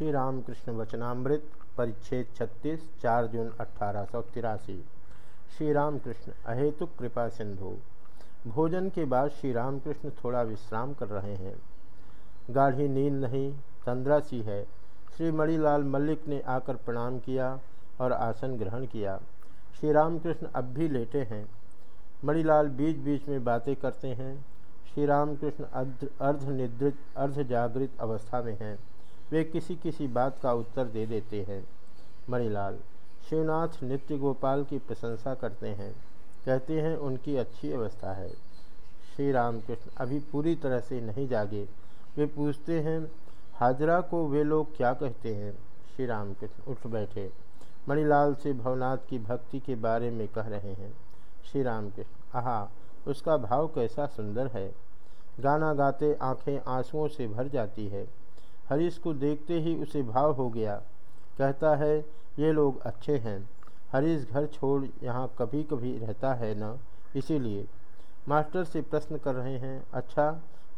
श्री रामकृष्ण वचनामृत, परिच्छेद 36 चार जून अठारह श्री रामकृष्ण अहेतुक कृपा सिंधु। भोजन के बाद श्री रामकृष्ण थोड़ा विश्राम कर रहे हैं। गाढ़ी नींद नहीं, तंद्रा सी है। श्री मणिलाल मल्लिक ने आकर प्रणाम किया और आसन ग्रहण किया। श्री रामकृष्ण अब भी लेटे हैं। मणिलाल बीच बीच में बातें करते हैं। श्री रामकृष्ण अर्ध अर्ध निद्रित अर्ध जागृत अवस्था में हैं। वे किसी किसी बात का उत्तर दे देते हैं। मणिलाल, शिवनाथ नित्य गोपाल की प्रशंसा करते हैं। कहते हैं, उनकी अच्छी अवस्था है। श्री रामकृष्ण अभी पूरी तरह से नहीं जागे। वे पूछते हैं, हाजरा को वे लोग क्या कहते हैं? श्री रामकृष्ण उठ बैठे। मणिलाल से भवनाथ की भक्ति के बारे में कह रहे हैं। श्री रामकृष्ण आहा, उसका भाव कैसा सुंदर है। गाना गाते आँखें आंसुओं से भर जाती है। हरीश को देखते ही उसे भाव हो गया। कहता है, ये लोग अच्छे हैं। हरीश घर छोड़ यहाँ कभी कभी रहता है न? इसीलिए। मास्टर से प्रश्न कर रहे हैं अच्छा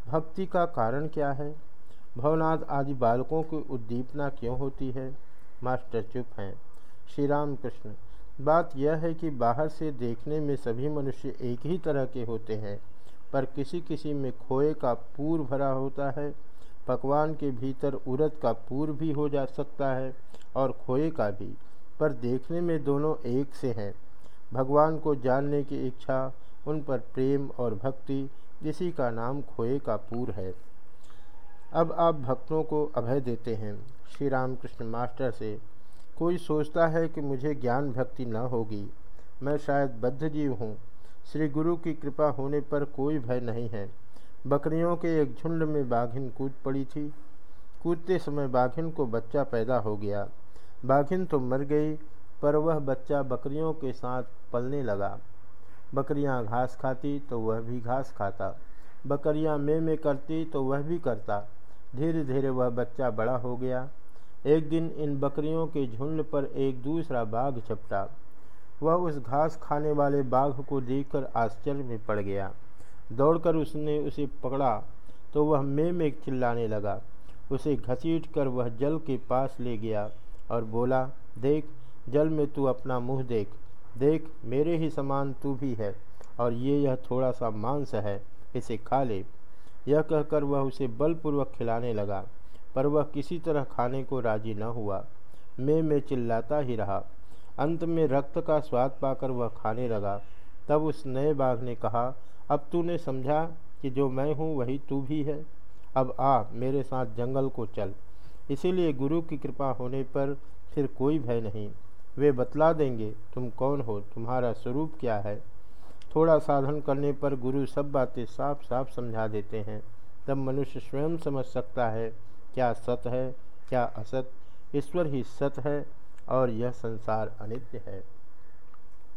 भक्ति का कारण क्या है? भवनाथ आदि बालकों की उद्दीपना क्यों होती है? मास्टर चुप हैं। श्री राम कृष्ण बात यह है कि बाहर से देखने में सभी मनुष्य एक ही तरह के होते हैं, पर किसी किसी में खोए का पूर भरा होता है। पकवान के भीतर उड़द का पूर भी हो जा सकता है और खोए का भी। पर देखने में दोनों एक से हैं। भगवान को जानने की इच्छा, उन पर प्रेम और भक्ति इसी का नाम खोए का पूर है। अब आप भक्तों को अभय देते हैं। श्री रामकृष्ण मास्टर से, कोई सोचता है कि मुझे ज्ञान भक्ति न होगी? मैं शायद बद्ध जीव हूँ। श्री गुरु की कृपा होने पर कोई भय नहीं है। बकरियों के एक झुंड में बाघिन कूद पड़ी थी। कूदते समय बाघिन को बच्चा पैदा हो गया। बाघिन तो मर गई, पर वह बच्चा बकरियों के साथ पलने लगा। बकरियाँ घास खाती तो वह भी घास खाता। बकरियाँ में में करती तो वह भी करता। धीरे धीरे वह बच्चा बड़ा हो गया। एक दिन इन बकरियों के झुंड पर एक दूसरा बाघ चपटा वह उस घास खाने वाले बाघ को देखकर आश्चर्य में पड़ गया। दौड़कर उसने उसे पकड़ा तो वह मे में चिल्लाने लगा। उसे घसीट कर वह जल के पास ले गया और बोला, देख, जल में तू अपना मुँह देख। देख, मेरे ही समान तू भी है और ये यह थोड़ा सा मांस है, इसे खा ले। यह कहकर वह उसे बलपूर्वक खिलाने लगा, पर वह किसी तरह खाने को राज़ी न हुआ। मैं मैं चिल्लाता ही रहा। अंत में रक्त का स्वाद पाकर वह खाने लगा। तब उस नए बाघ ने कहा अब तूने समझा कि जो मैं हूँ, वही तू भी है। अब आ, मेरे साथ जंगल को चल। इसीलिए गुरु की कृपा होने पर फिर कोई भय नहीं। वे बतला देंगे, तुम कौन हो? तुम्हारा स्वरूप क्या है? थोड़ा साधन करने पर गुरु सब बातें साफ़ साफ़ समझा देते हैं। तब मनुष्य स्वयं समझ सकता है, क्या सत है, क्या असत ईश्वर ही सत है और यह संसार अनित्य है।